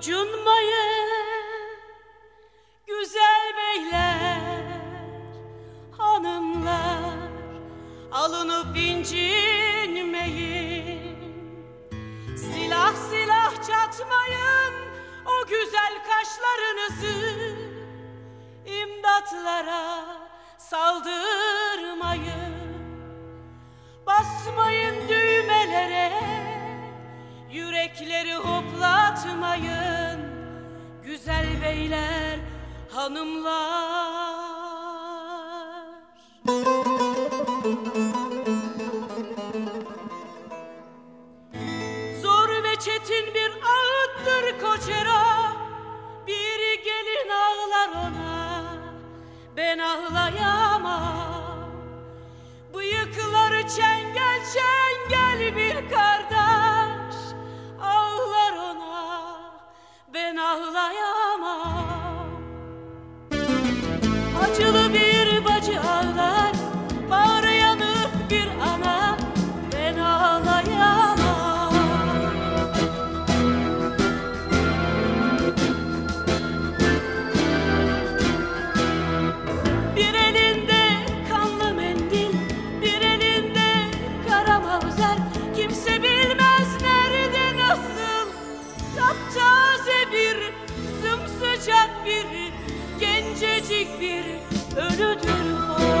Gocunmayın güzel beyler, hanımlar Alınıp incinmeyin. Silah silah çatmayın o güzel kaşlarınızı imdatlara saldırmayın. Basmayın düğmelere Yürekleri hoplatmayın Güzel beyler, hanımlar. Zor ve çetin bir ağıttır koçera Bir gelin ağlar ona Ben ağlayamam. Bıyıkları çengel çengel bir kardeş ben gencecik bir ölüdür o.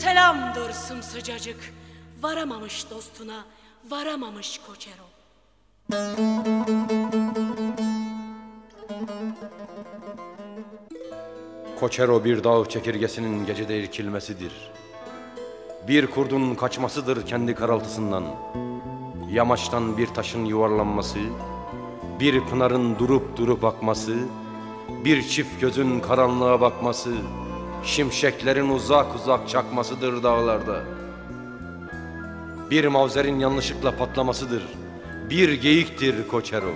Selamdır sımsıcacık, varamamış dostuna, varamamış koçero. Koçero bir dağ çekirgesinin gecede irkilmesidir. Bir kurdun kaçmasıdır kendi karaltısından. Yamaçtan bir taşın yuvarlanması, bir pınarın durup durup akması, bir çift gözün karanlığa bakması, şimşeklerin uzak uzak çakmasıdır dağlarda. Bir mavzerin yanlışlıkla patlamasıdır, bir geyiktir Koçero.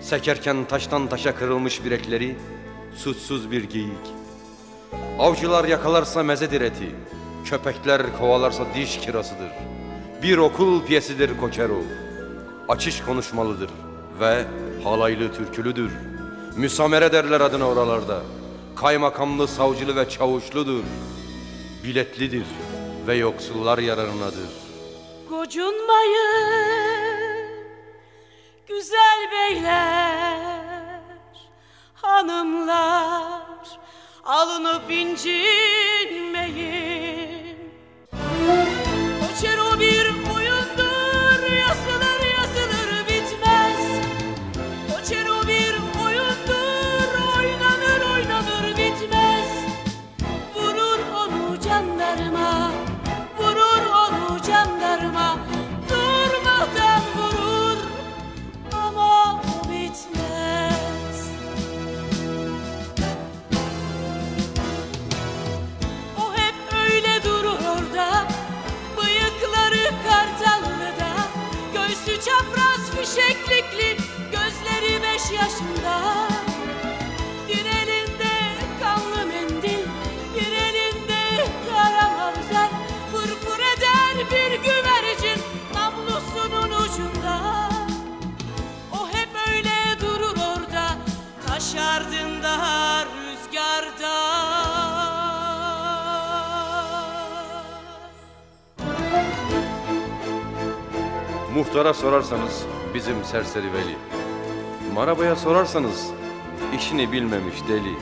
Sekerken taştan taşa kırılmış bilekleri, suçsuz bir geyik. Avcılar yakalarsa mezedir eti, köpekler kovalarsa diş kirasıdır. Bir okul piyesidir Koçero. Açış konuşmalıdır ve halaylı türkülüdür. Müsamere derler adına oralarda. Kaymakamlı, savcılı ve çavuşludur. Biletlidir ve yoksullar yararınadır. Gocunmayın güzel beyler, hanımlar alınıp incinmeyin. Koçero bir oyundur, oynanır oynanır bitmez. Vurur onu jandarma, vurur onu jandarma. Durmadan vurur ama o bitmez. O hep öyle durur orada, bıyıkları kartallıda. Göğsü çapraz beş yaşında. Bir elinde kanlı mendil, bir elinde kara mavzer. Pırpır eder bir güvercin namlusunun ucunda. O hep öyle durur orada, taş ardında rüzgarda. Muhtara sorarsanız bizim serseri veli. Marabaya sorarsanız işini bilmemiş deli.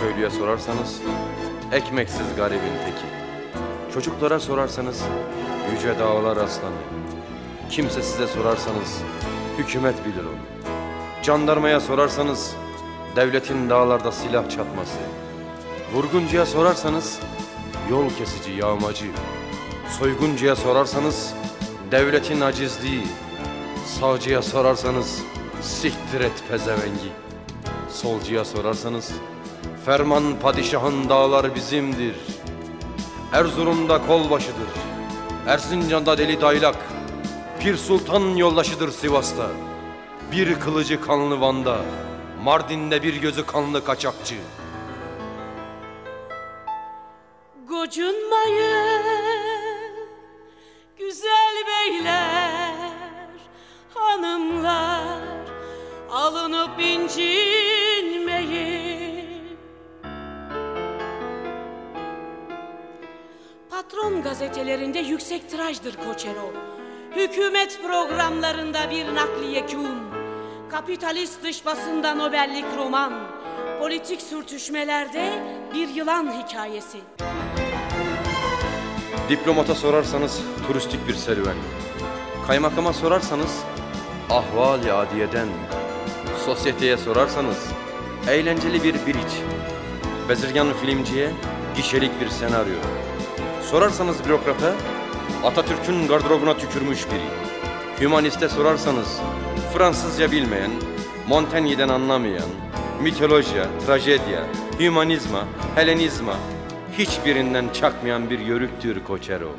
Köylüye sorarsanız ekmeksiz garibin teki. Çocuklara sorarsanız yüce dağlar aslanı. Kimse size sorarsanız hükümet bilir onu. Jandarmaya sorarsanız devletin dağlarda silah çatması. Vurguncuya sorarsanız yol kesici yağmacı. Soyguncuya sorarsanız devletin acizliği. Sağcıya sorarsanız siktir et pezevengi. Solcuya sorarsanız ferman padişahın dağları bizimdir. Erzurum'da kolbaşıdır. Erzincan'da deli daylak. Pir Sultan yoldaşıdır Sivas'ta. Bir kılıcı kanlı Van'da. Mardin'de bir gözü kanlı kaçakçı. Gocunmayın gazetelerinde yüksek tirajdır Koçero Hükümet programlarında bir nakliye küm Kapitalist dış basında Nobellik roman Politik sürtüşmelerde bir yılan hikayesi Diplomata sorarsanız turistik bir serüven. Kaymakama sorarsanız ahval-i adiyeden. Sosyeteye sorarsanız eğlenceli bir biriç. Bezirgan filmciye gişelik bir senaryo. Sorarsanız bürokrata Atatürk'ün gardırobuna tükürmüş biri. Hümaniste sorarsanız Fransızca bilmeyen, Montaigne'den anlamayan, mitolojiya, trajedya, hümanizma, helenizma, hiçbirinden çakmayan bir yörüktür Koçero.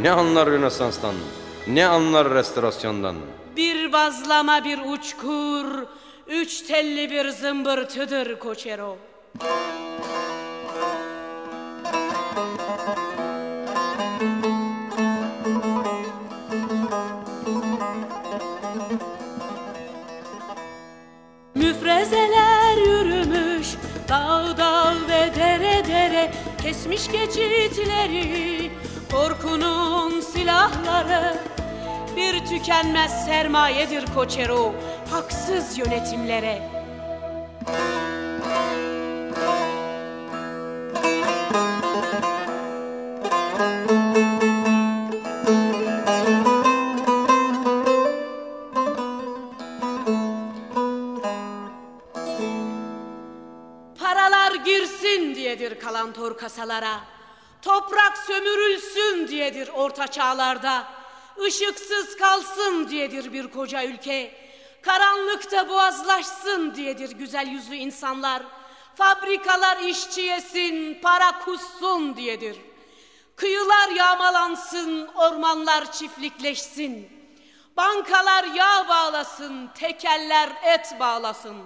Ne anlar Rönesans'tan, ne anlar restorasyondan. Bir bazlama bir uçkur, üç telli bir zımbırtıdır Koçero. Kesmiş geçitleri korkunun silahları. Bir tükenmez sermayedir Koçero haksız yönetimlere kasalara. Toprak sömürülsün diyedir orta çağlarda. Işıksız kalsın diyedir bir koca ülke. Karanlıkta boğazlaşsın diyedir güzel yüzlü insanlar. Fabrikalar işçi yesin, para kussun diyedir. Kıyılar yağmalansın, ormanlar çiftlikleşsin. Bankalar yağ bağlasın, tekeller et bağlasın.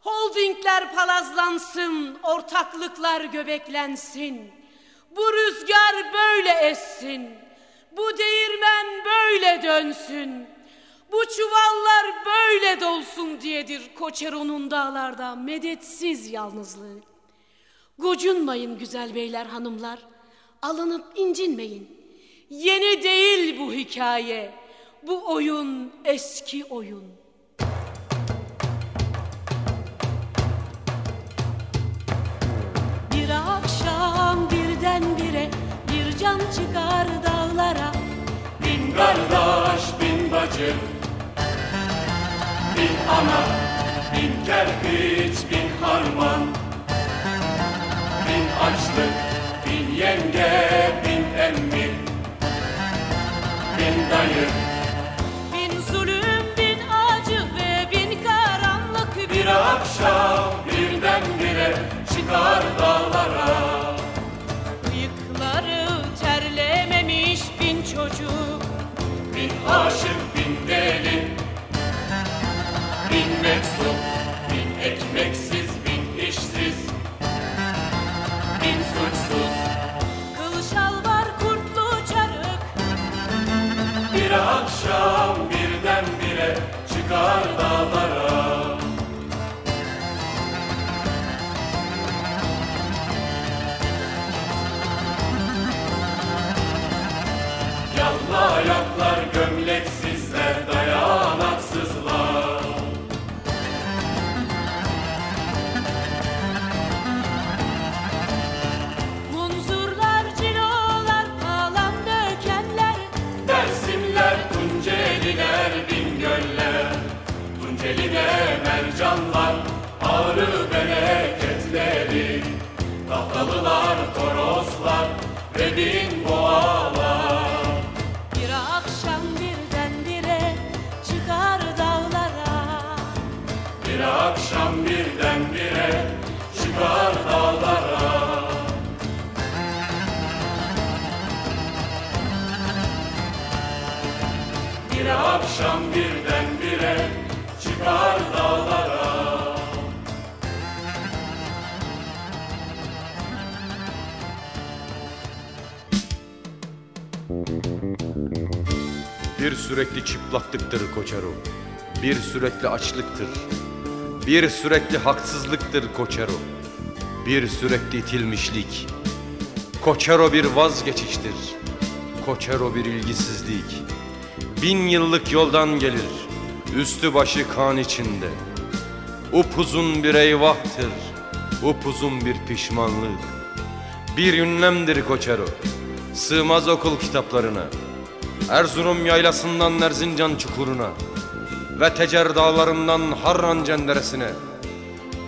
Holdingler palazlansın, ortaklıklar göbeklensin. Bu rüzgar böyle essin, bu değirmen böyle dönsün. Bu çuvallar böyle dolsun diyedir Koçero'nun dağlarda medetsiz yalnızlığı. Gocunmayın güzel beyler hanımlar, alınıp incinmeyin. Yeni değil bu hikaye, bu oyun eski oyun. Akşam birdenbire bir can çıkar dağlara. Bin kardeş, bin bacı Bin ana, bin kerpiç, bin harman Bin Tunceli'de mercanlar, ağrı bereketleri. Tahtalılar, toroslar ve bin boğalar. Bir akşam birdenbire çıkar dağlara. Bir akşam birdenbire çıkar dağlara. Bir akşam birdenbire Bir sürekli çıplaklıktır Koçero. Bir sürekli açlıktır. Bir sürekli haksızlıktır Koçero. Bir sürekli itilmişlik. Koçero bir vazgeçiştir. Koçero bir ilgisizlik. Bin yıllık yoldan gelir. Üstü başı kan içinde. Upuzun bir eyvahtır. Upuzun bir pişmanlık. Bir ünlemdir Koçero. Sığmaz okul kitaplarına. Erzurum yaylasından Erzincan çukuruna ve Tecer dağlarından Harran cenderesine.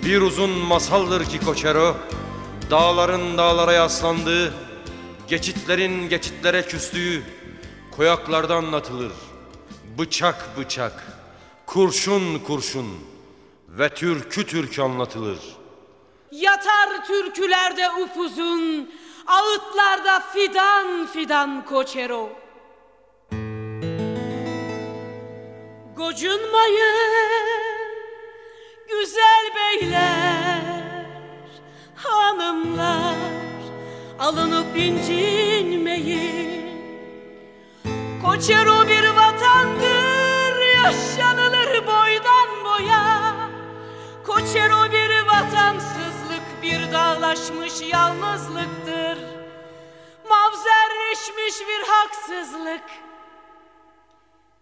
Bir uzun masaldır ki Koçero, dağların dağlara yaslandığı, geçitlerin geçitlere küstüğü, koyaklarda anlatılır. Bıçak bıçak, kurşun kurşun ve türkü türkü anlatılır. Yatar türkülerde upuzun, ağıtlarda fidan fidan koçero. Gocunmayın güzel beyler, hanımlar, alınıp incinmeyin. Koçero bir vatandır, haksızlık.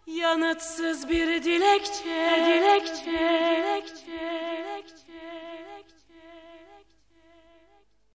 Yanıtsız bir dilekçe, dilekçe, dilekçe, dilekçe.